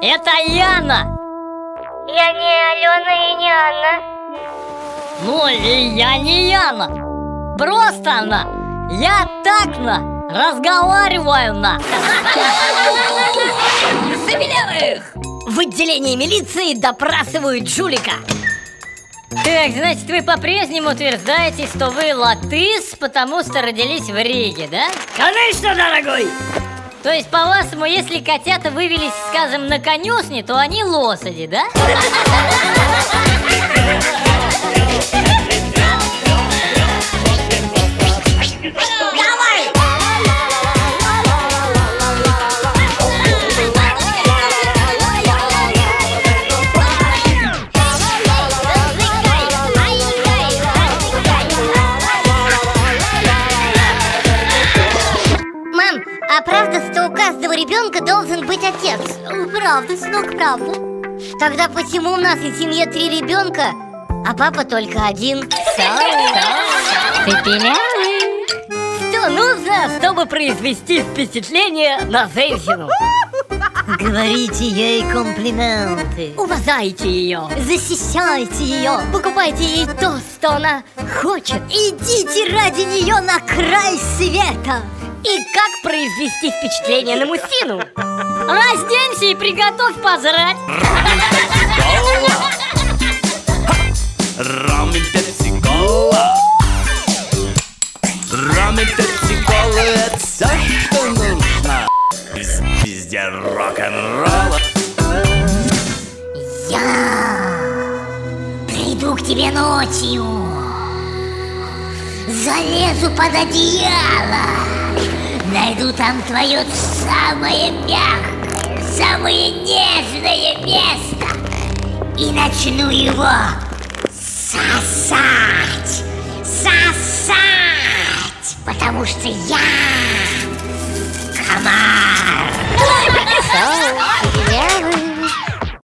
это Яна! Я не Алена и не Анна. Ну и я не Яна. Просто она. Я так на разговариваю на. Забелевых! В отделении милиции допрашивают жулика. Так, значит, вы по-прежнему утверждаете, что вы латыс, потому что родились в Риге, да? Конечно, дорогой! То есть, по-вашему, если котята вывелись, скажем, на конюшне, то они лошади, да? правда, что у каждого ребенка должен быть отец? Правда, сынок, правда Тогда почему у нас в семье три ребенка, а папа только один? Что нужно, чтобы произвести впечатление на женщину? Говорите ей комплименты Уважайте ее! Защищайте ее, покупайте ей то, что она хочет Идите ради нее на край света И как произвести впечатление на мужчину? Разденься и приготовь позрать и пепси кола и пепси кола это все, что нужно Вез- Везде рок-н-ролла Я приду к тебе ночью. Залезу под одеяло Найду там твое самое мягкое, самое нежное место. И начну его сосать Сосать Потому что я комар